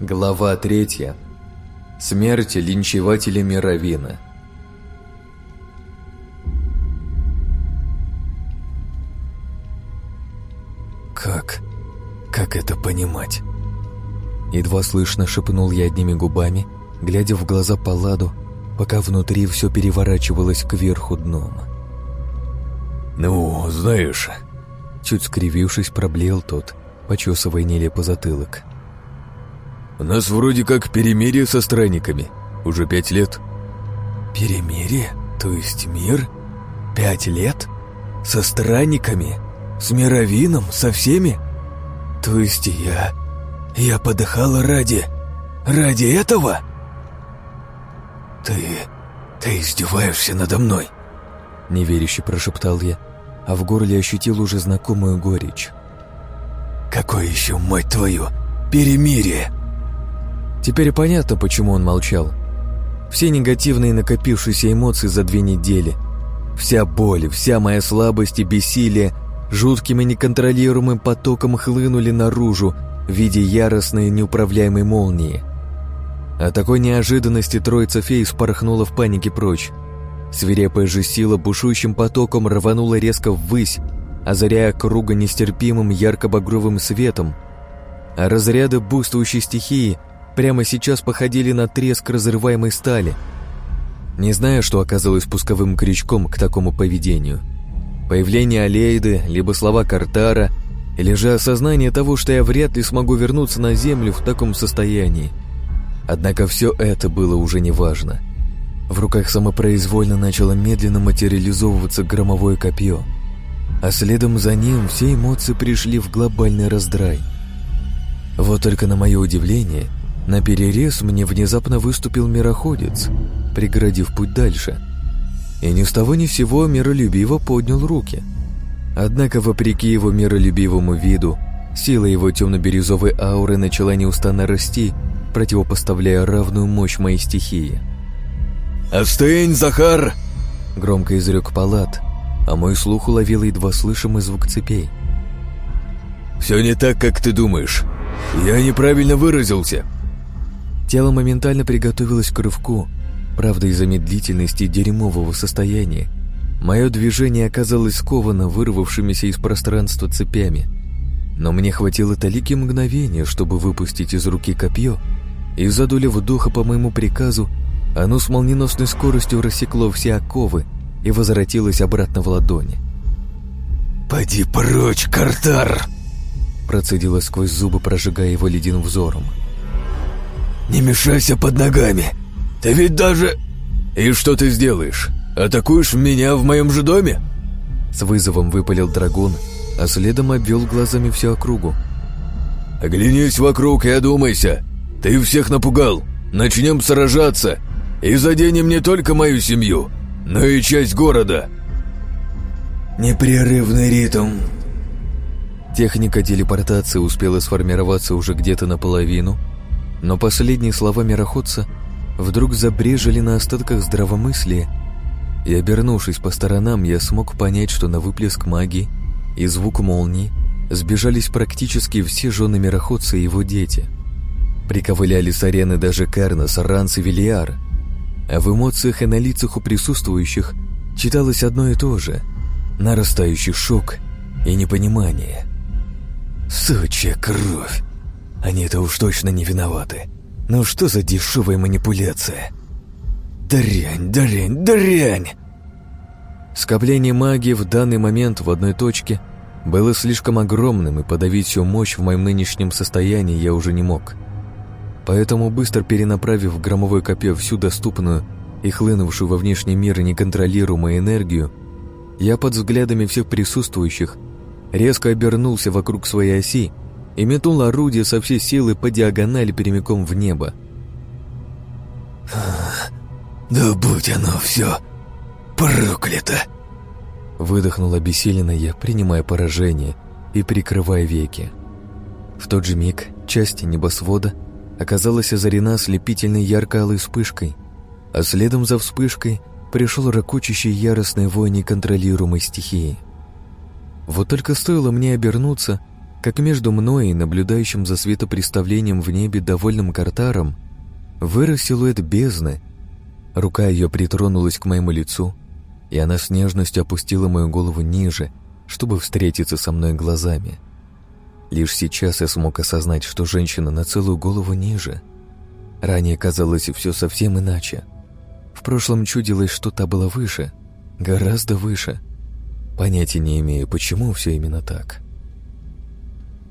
Глава третья. Смерть линчевателя Мировина. Как? Как это понимать? Едва слышно шепнул я одними губами, глядя в глаза Палладу, пока внутри все переворачивалось кверху дном. «Ну, знаешь...» Чуть скривившись, проблеял тот, почесывая нелепо затылок. «У нас вроде как перемирие со странниками. Уже пять лет». «Перемирие? То есть мир? Пять лет? Со странниками? С мировином? Со всеми? То есть я... Я подыхала ради... Ради этого?» «Ты... ты издеваешься надо мной?» Неверяще прошептал я, а в горле ощутил уже знакомую горечь. «Какое еще, мать твою, перемирие?» Теперь понятно, почему он молчал. Все негативные накопившиеся эмоции за две недели, вся боль, вся моя слабость и бессилие жутким и неконтролируемым потоком хлынули наружу в виде яростной неуправляемой молнии. От такой неожиданности троица фей спорхнула в панике прочь. Свирепая же сила бушующим потоком рванула резко ввысь, озаряя круга нестерпимым ярко-багровым светом, а разряды буйствующей стихии прямо сейчас походили на треск разрываемой стали. Не знаю, что оказалось пусковым крючком к такому поведению. Появление Алейды, либо слова Картара, или же осознание того, что я вряд ли смогу вернуться на Землю в таком состоянии. Однако все это было уже неважно. В руках самопроизвольно начало медленно материализовываться громовое копье, а следом за ним все эмоции пришли в глобальный раздрай. Вот только на мое удивление, на перерез мне внезапно выступил мироходец, преградив путь дальше. И ни с того ни с сего миролюбиво поднял руки. Однако, вопреки его миролюбивому виду, сила его темно-бирюзовой ауры начала неустанно расти, противопоставляя равную мощь моей стихии. «Остынь, Захар!» — громко изрек палат, а мой слух уловил едва слышимый звук цепей. «Все не так, как ты думаешь. Я неправильно выразился». Тело моментально приготовилось к рывку, правда, из-за медлительности дерьмового состояния. Мое движение оказалось сковано вырвавшимися из пространства цепями. Но мне хватило талики мгновения, чтобы выпустить из руки копье, и задули вдоха по моему приказу, оно с молниеносной скоростью рассекло все оковы и возвратилось обратно в ладони. «Поди прочь, Картар!» Процедила сквозь зубы, прожигая его ледяным взором. «Не мешайся под ногами! Ты ведь даже...» «И что ты сделаешь? Атакуешь меня в моем же доме?» С вызовом выпалил драгун, а следом обвел глазами всю округу. «Оглянись вокруг и одумайся! Ты всех напугал! Начнем сражаться, и заденем не только мою семью, но и часть города!» «Непрерывный ритм!» Техника телепортации успела сформироваться уже где-то наполовину, но последние слова мироходца вдруг забрежили на остатках здравомыслия, и, обернувшись по сторонам, я смог понять, что на выплеск магии и звук молнии сбежались практически все жены мироходца и его дети. Приковыляли с арены даже Карнас, Ранс и Велиар, а в эмоциях и на лицах у присутствующих читалось одно и то же — нарастающий шок и непонимание. «Сучья кровь! Они-то уж точно не виноваты. Ну что за дешевая манипуляция? Дрянь, дрянь, дрянь!» Скопление магии в данный момент в одной точке было слишком огромным, и подавить всю мощь в моем нынешнем состоянии я уже не мог. Поэтому, быстро перенаправив в громовое копье всю доступную и хлынувшую во внешний мир неконтролируемую энергию, я под взглядами всех присутствующих резко обернулся вокруг своей оси и метнул орудие со всей силы по диагонали прямиком в небо. «Да будь оно все проклято!» Выдохнул обессиленно я, принимая поражение и прикрывая веки. В тот же миг часть небосвода оказалась озарена ослепительной ярко-алой вспышкой, а следом за вспышкой пришел ракочущий яростный вой неконтролируемой стихии. Вот только стоило мне обернуться, как между мной и наблюдающим за светопреставлением в небе довольным картаром вырос силуэт бездны. Рука ее притронулась к моему лицу, и она с нежностью опустила мою голову ниже, чтобы встретиться со мной глазами. Лишь сейчас я смог осознать, что женщина на целую голову ниже. Ранее казалось все совсем иначе. В прошлом чудилось, что та была выше, гораздо выше. Понятия не имею, почему все именно так.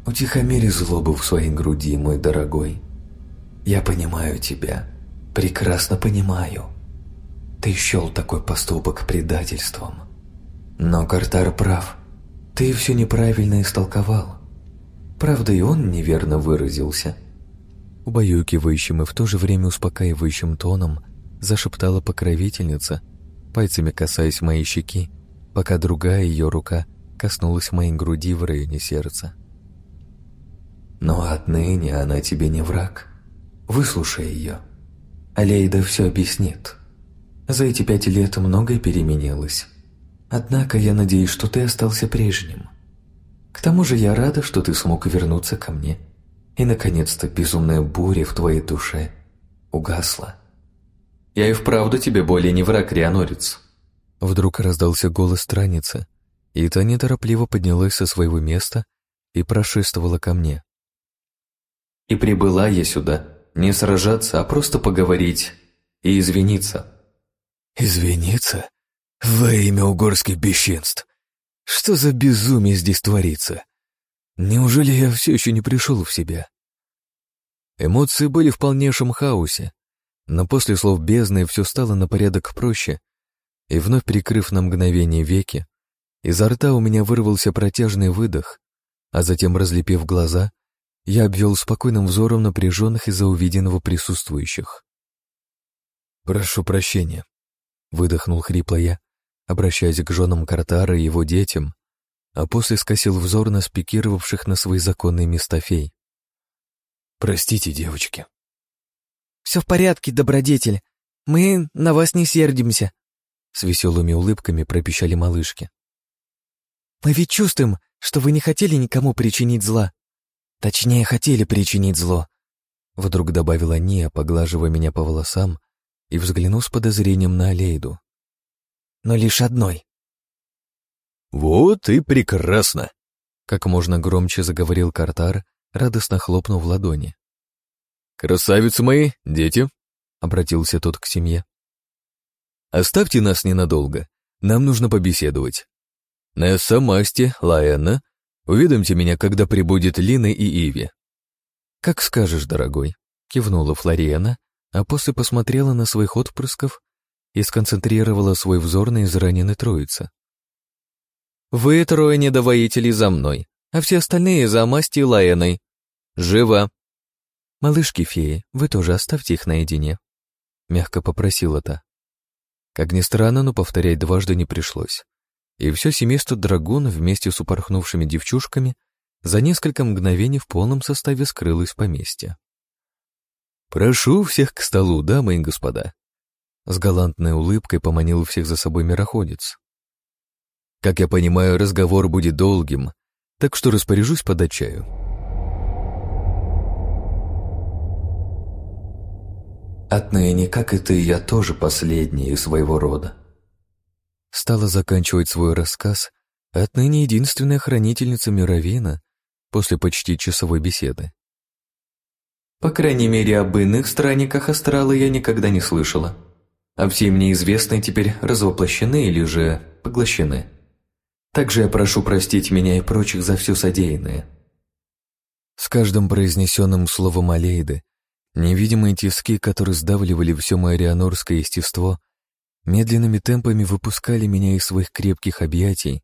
Утихомири злобу в своей груди, мой дорогой. Я понимаю тебя, прекрасно понимаю. Ты счел такой поступок предательством. Но Картар прав. Ты все неправильно истолковал. Правда, и он неверно выразился. Убаюкивающим и в то же время успокаивающим тоном зашептала покровительница, пальцами касаясь моей щеки, пока другая ее рука коснулась моей груди в районе сердца. «Но отныне она тебе не враг. Выслушай ее. Алейда все объяснит. За эти пять лет многое переменилось. Однако я надеюсь, что ты остался прежним. К тому же я рада, что ты смог вернуться ко мне. И, наконец-то, безумная буря в твоей душе угасла. Я и вправду тебе более не враг, Рианорец. Вдруг раздался голос страницы, и та неторопливо поднялась со своего места и прошествовала ко мне. И прибыла я сюда не сражаться, а просто поговорить и извиниться. «Извиниться? Во имя угорских бесчинств! Что за безумие здесь творится? Неужели я все еще не пришел в себя?» Эмоции были в полнейшем хаосе, но после слов бездны все стало на порядок проще, и вновь прикрыв на мгновение веки, изо рта у меня вырвался протяжный выдох, а затем, разлепив глаза, я обвел спокойным взором напряженных из-за увиденного присутствующих. «Прошу прощения», — выдохнул хрипло я, обращаясь к женам Картара и его детям, а после скосил взор на спикировавших на свои законные места фей. «Простите, девочки». «Все в порядке, добродетель. Мы на вас не сердимся», — с веселыми улыбками пропищали малышки. «Мы ведь чувствуем, что вы не хотели никому причинить зла. Точнее, хотели причинить зло. Вдруг добавила Ния, поглаживая меня по волосам и взглянув с подозрением на Алейду. Но лишь одной. «Вот и прекрасно!» Как можно громче заговорил Картар, радостно хлопнув в ладони. «Красавицы мои, дети!» — обратился тот к семье. «Оставьте нас ненадолго, нам нужно побеседовать. Несса, Масти, Лаэна, Уведомьте меня, когда прибудет Лина и Иви». «Как скажешь, дорогой», — кивнула Флориана, а после посмотрела на своих отпрысков и сконцентрировала свой взор на израненной троице. «Вы трое недовоителей за мной, а все остальные за Масти и Лаэной. Живо!» «Малышки-феи, вы тоже оставьте их наедине», — мягко попросила та. Как ни странно, но повторять дважды не пришлось и все семейство Драгун вместе с упорхнувшими девчушками за несколько мгновений в полном составе скрылось в поместье. «Прошу всех к столу, дамы и господа!» С галантной улыбкой поманил всех за собой мироходец. «Как я понимаю, разговор будет долгим, так что распоряжусь подать чаю». Отныне, как и ты, я тоже последний из своего рода стала заканчивать свой рассказ отныне единственная хранительница Мировина после почти часовой беседы. По крайней мере, об иных странниках астрала я никогда не слышала. А все мне известные теперь развоплощены или же поглощены. Также я прошу простить меня и прочих за все содеянное. С каждым произнесенным словом Алейды невидимые тиски, которые сдавливали все мое рианорское естество, медленными темпами выпускали меня из своих крепких объятий.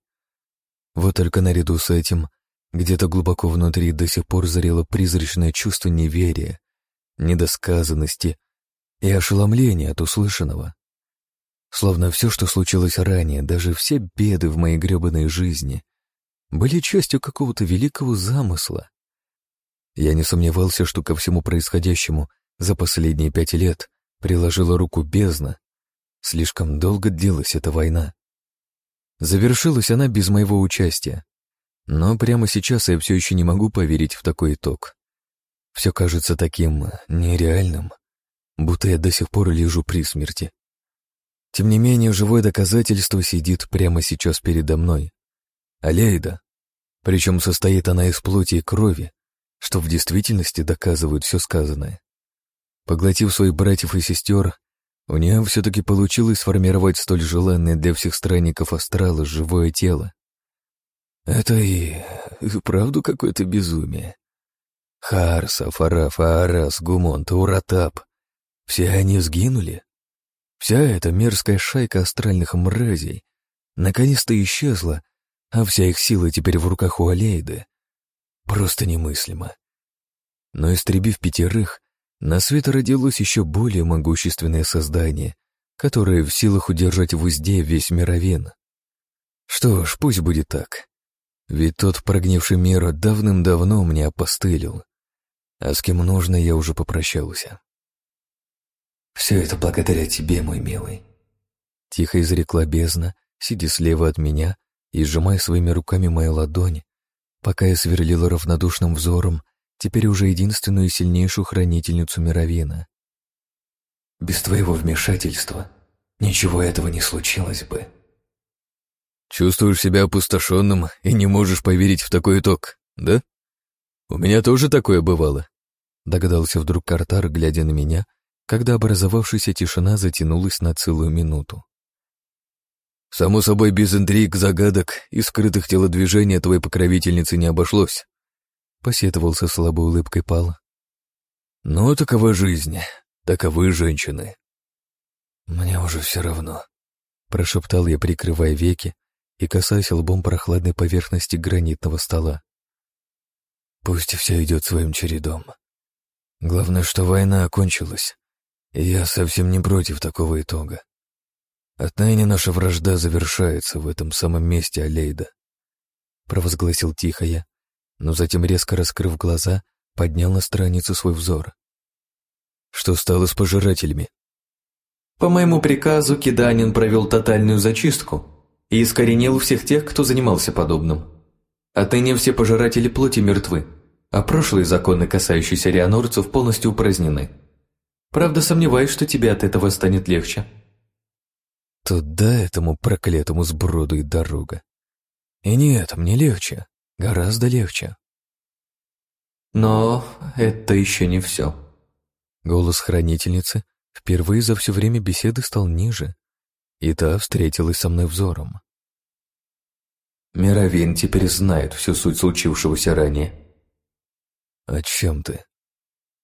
Вот только наряду с этим где-то глубоко внутри до сих пор зарело призрачное чувство неверия, недосказанности и ошеломления от услышанного. Словно все, что случилось ранее, даже все беды в моей гребаной жизни, были частью какого-то великого замысла. Я не сомневался, что ко всему происходящему за последние пять лет приложила руку бездна, Слишком долго длилась эта война. Завершилась она без моего участия. Но прямо сейчас я все еще не могу поверить в такой итог. Все кажется таким нереальным, будто я до сих пор лежу при смерти. Тем не менее, живое доказательство сидит прямо сейчас передо мной. Алейда. Причем состоит она из плоти и крови, что в действительности доказывает все сказанное. Поглотив своих братьев и сестер, у нее все-таки получилось сформировать столь желанное для всех странников астрала живое тело. Это и вправду какое-то безумие. Харса, Фараф, Аарас, Гумонт, Уратап — все они сгинули? Вся эта мерзкая шайка астральных мразей наконец-то исчезла, а вся их сила теперь в руках у Алейды. Просто немыслимо. Но истребив пятерых, на свет родилось еще более могущественное создание, которое в силах удержать в узде весь мировен. Что ж, пусть будет так. Ведь тот прогнивший мир давным-давно мне опостылил. А с кем нужно, я уже попрощался. «Все это благодаря тебе, мой милый», — тихо изрекла бездна, сидя слева от меня и сжимая своими руками мою ладонь, пока я сверлила равнодушным взором теперь уже единственную и сильнейшую хранительницу Мировина. «Без твоего вмешательства ничего этого не случилось бы». Чувствуешь себя опустошенным и не можешь поверить в такой итог, да? У меня тоже такое бывало. Догадался вдруг Картар, глядя на меня, когда образовавшаяся тишина затянулась на целую минуту. Само собой, без интриг, загадок и скрытых телодвижений твоей покровительницы не обошлось. Посетовал со слабой улыбкой Пал. Ну, такова жизнь, таковы женщины. Мне уже все равно, прошептал я, прикрывая веки и касаясь лбом прохладной поверхности гранитного стола. Пусть все идет своим чередом. Главное, что война окончилась, и я совсем не против такого итога. Отныне наша вражда завершается в этом самом месте Алейда. Провозгласил тихо я, но затем, резко раскрыв глаза, поднял на страницу свой взор. Что стало с пожирателями? По моему приказу Киданин провел тотальную зачистку и искоренил всех тех, кто занимался подобным. Отныне все пожиратели плоти мертвы, а прошлые законы, касающиеся рианорцев, полностью упразднены. Правда, сомневаюсь, что тебе от этого станет легче. Туда этому проклятому сброду и дорога. И нет, мне легче, гораздо легче. Но это еще не все. Голос хранительницы впервые за все время беседы стал ниже, и та встретилась со мной взором. Мировин теперь знает всю суть случившегося ранее. «О чем ты?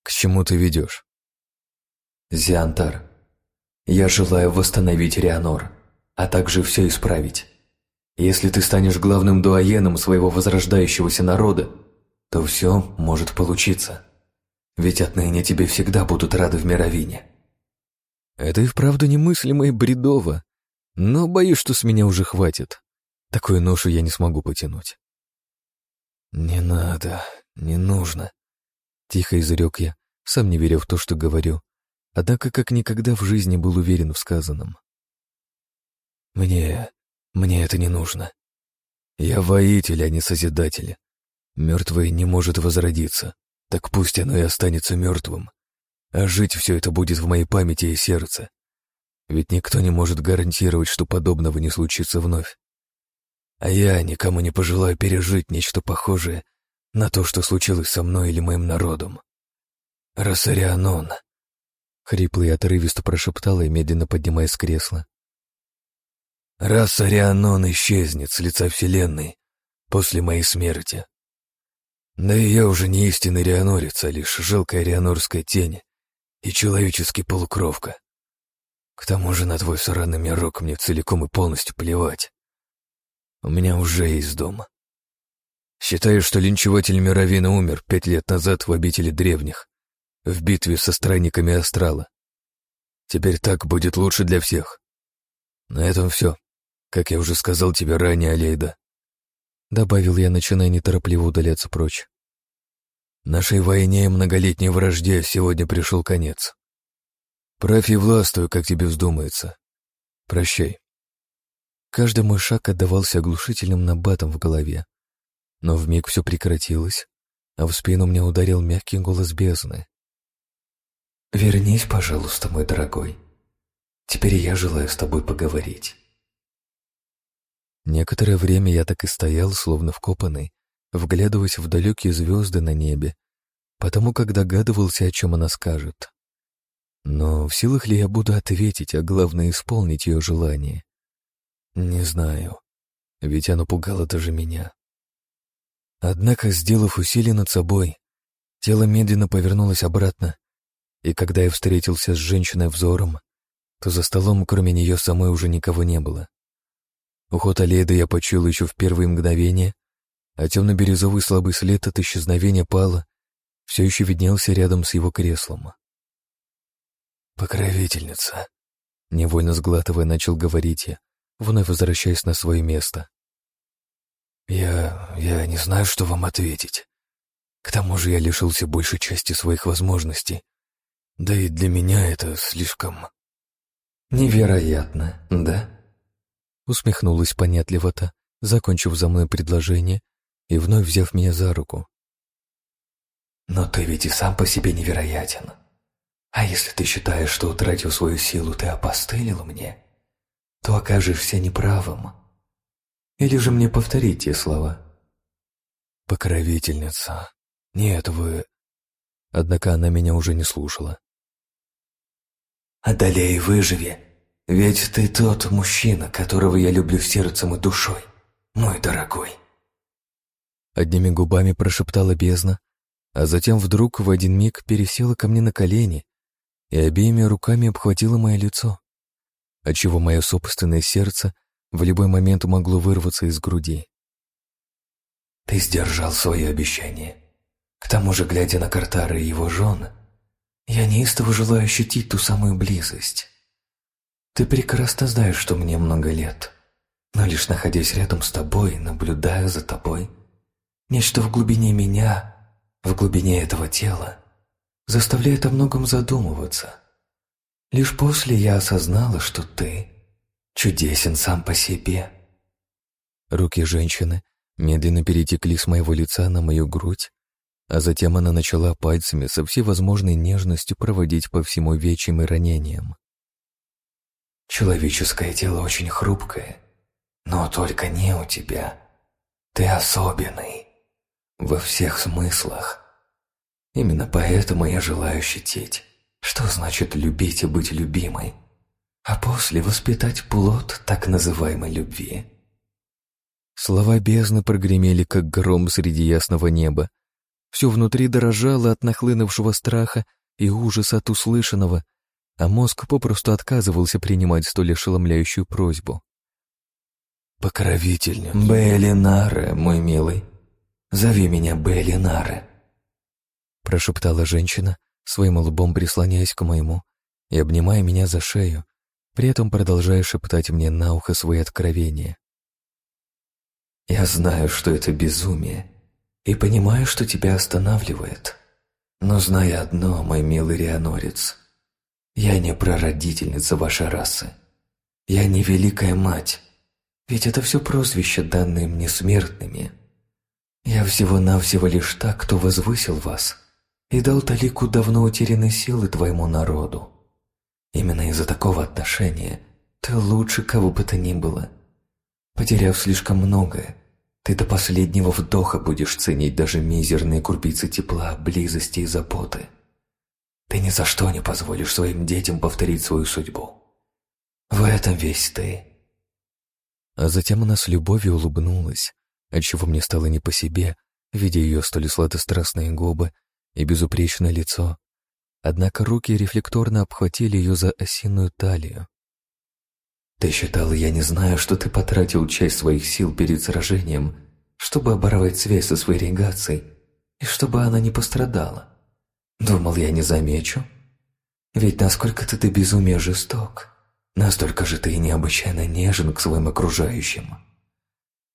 К чему ты ведешь?» «Зиантар, я желаю восстановить Реанор, а также все исправить. Если ты станешь главным дуаеном своего возрождающегося народа, то все может получиться. Ведь отныне тебе всегда будут рады в Мировине». Это и вправду немыслимо и бредово. Но боюсь, что с меня уже хватит. Такую ношу я не смогу потянуть. «Не надо, не нужно», — тихо изрек я, сам не веря в то, что говорю, однако как никогда в жизни был уверен в сказанном. «Мне... мне это не нужно. Я воитель, а не созидатель. Мертвый не может возродиться, так пусть оно и останется мертвым. А жить все это будет в моей памяти и сердце. Ведь никто не может гарантировать, что подобного не случится вновь. А я никому не пожелаю пережить нечто похожее на то, что случилось со мной или моим народом. Рассарианон. Хрипло и отрывисто прошептала и медленно поднимаясь с кресла. Раса Рианон исчезнет с лица Вселенной после моей смерти. Да и я уже не истинный рианорец, а лишь жалкая рианорская тень и человеческий полукровка. К тому же на твой сраный мирок мне целиком и полностью плевать. У меня уже есть дом. Считаю, что линчеватель Мировина умер пять лет назад в обители древних, в битве со странниками Астрала. Теперь так будет лучше для всех. На этом все. Как я уже сказал тебе ранее, Алейда. Добавил я, начиная неторопливо удаляться прочь. Нашей войне и многолетней вражде сегодня пришел конец. Правь и властвуй, как тебе вздумается. Прощай. Каждый мой шаг отдавался оглушительным набатом в голове. Но вмиг все прекратилось, а в спину мне ударил мягкий голос бездны. «Вернись, пожалуйста, мой дорогой. Теперь я желаю с тобой поговорить». Некоторое время я так и стоял, словно вкопанный, вглядываясь в далекие звезды на небе, потому как догадывался, о чем она скажет. Но в силах ли я буду ответить, а главное исполнить ее желание? Не знаю, ведь оно пугало даже меня. Однако, сделав усилие над собой, тело медленно повернулось обратно, и когда я встретился с женщиной взором, то за столом кроме нее самой уже никого не было. Уход Алейда я почуял еще в первые мгновения, а темно-бирюзовый слабый след от исчезновения пала все еще виднелся рядом с его креслом. «Покровительница», — невольно сглатывая, начал говорить я, вновь возвращаясь на свое место. «Я... я не знаю, что вам ответить. К тому же я лишился большей части своих возможностей. Да и для меня это слишком...» «Невероятно, да?» Усмехнулась понятливо-то, закончив за мной предложение и вновь взяв меня за руку. «Но ты ведь и сам по себе невероятен. А если ты считаешь, что утратил свою силу, ты опостылил мне, то окажешься неправым. Или же мне повторить те слова?» «Покровительница. Нет, вы...» Однако она меня уже не слушала. «Одолей, выживи, ведь ты тот мужчина, которого я люблю сердцем и душой, мой дорогой». Одними губами прошептала бездна, а затем вдруг в один миг пересела ко мне на колени и обеими руками обхватила мое лицо, отчего мое собственное сердце в любой момент могло вырваться из груди. «Ты сдержал свое обещание. К тому же, глядя на Картара и его жен, я неистово желаю ощутить ту самую близость. Ты прекрасно знаешь, что мне много лет, но лишь находясь рядом с тобой, наблюдая за тобой, нечто в глубине меня, в глубине этого тела, заставляет о многом задумываться. Лишь после я осознала, что ты чудесен сам по себе. Руки женщины медленно перетекли с моего лица на мою грудь, а затем она начала пальцами со всевозможной нежностью проводить по всему вечьим и ранениям. «Человеческое тело очень хрупкое, но только не у тебя. Ты особенный. Во всех смыслах. Именно поэтому я желаю щитить. Что значит любить и быть любимой? А после воспитать плод так называемой любви». Слова бездны прогремели, как гром среди ясного неба, все внутри дрожало от нахлынувшего страха и ужаса от услышанного, а мозг попросту отказывался принимать столь ошеломляющую просьбу. «Покровительница». «Беллинаре, мой милый. Зови меня Беллинаре», — прошептала женщина, своим лбом прислоняясь к моему и обнимая меня за шею, при этом продолжая шептать мне на ухо свои откровения. «Я знаю, что это безумие, и понимаю, что тебя останавливает. Но знай одно, мой милый Рианорец, я не прародительница вашей расы. Я не великая мать, ведь это все прозвища, данные мне смертными. Я всего-навсего лишь та, кто возвысил вас и дал талику давно утерянной силы твоему народу. Именно из-за такого отношения ты лучше кого бы то ни было. Потеряв слишком многое, ты до последнего вдоха будешь ценить даже мизерные крупицы тепла, близости и заботы. Ты ни за что не позволишь своим детям повторить свою судьбу. В этом весь ты. А затем она с любовью улыбнулась, отчего мне стало не по себе, видя ее столь сладострастные губы и безупречное лицо. Однако руки рефлекторно обхватили ее за осиную талию. Ты считал, я не знаю, что ты потратил часть своих сил перед сражением, чтобы оборвать связь со своей регацией, и чтобы она не пострадала. Думал, я не замечу? Ведь насколько ты до безумия жесток, настолько же ты и необычайно нежен к своим окружающим.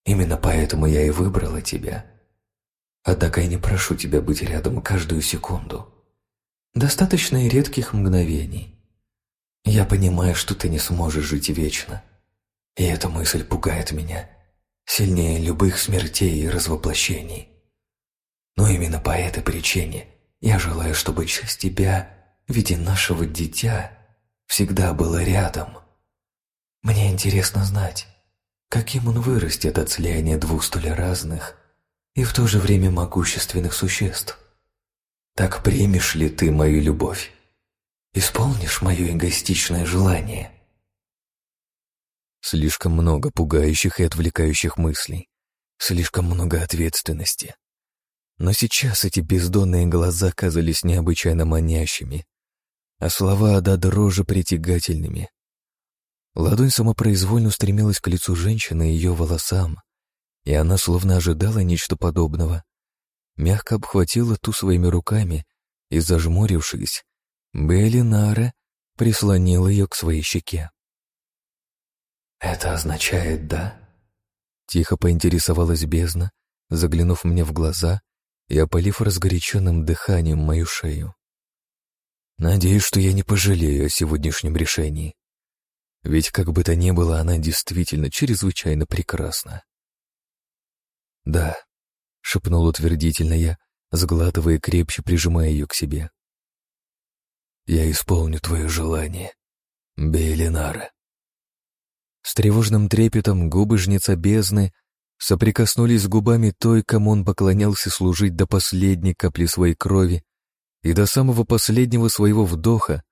Именно поэтому я и выбрала тебя. Однако я не прошу тебя быть рядом каждую секунду. Достаточно и редких мгновений. Я понимаю, что ты не сможешь жить вечно. И эта мысль пугает меня. сильнее любых смертей и развоплощений. Но именно по этой причине я желаю, чтобы часть тебя в виде нашего дитя всегда была рядом. Мне интересно знать, каким он вырастет от слияния двух столь разных и в то же время могущественных существ. Так примешь ли ты мою любовь? Исполнишь мое эгоистичное желание?» Слишком много пугающих и отвлекающих мыслей. Слишком много ответственности. Но сейчас эти бездонные глаза казались необычайно манящими, а слова до дрожи притягательными. Ладонь самопроизвольно устремилась к лицу женщины и ее волосам, и она словно ожидала нечто подобного. Мягко обхватила ту своими руками и, зажмурившись, Беллинара прислонила ее к своей щеке. «Это означает «да»?» Тихо поинтересовалась бездна, заглянув мне в глаза и опалив разгоряченным дыханием мою шею. Надеюсь, что я не пожалею о сегодняшнем решении. Ведь как бы то ни было, она действительно чрезвычайно прекрасна. «Да», — шепнул утвердительно я, сглатывая крепче, прижимая ее к себе. «Я исполню твое желание, Бейлинара». С тревожным трепетом губы жнеца бездны соприкоснулись с губами той, кому он поклонялся служить до последней капли своей крови и до самого последнего своего вдоха,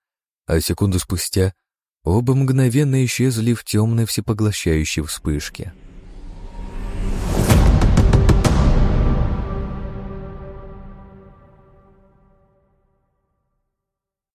а секунду спустя оба мгновенно исчезли в темной всепоглощающей вспышке.